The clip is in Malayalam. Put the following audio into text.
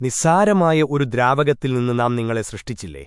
നിസ്സാരമായ ഒരു ദ്രാവകത്തിൽ നിന്ന് നാം നിങ്ങളെ സൃഷ്ടിച്ചില്ലേ?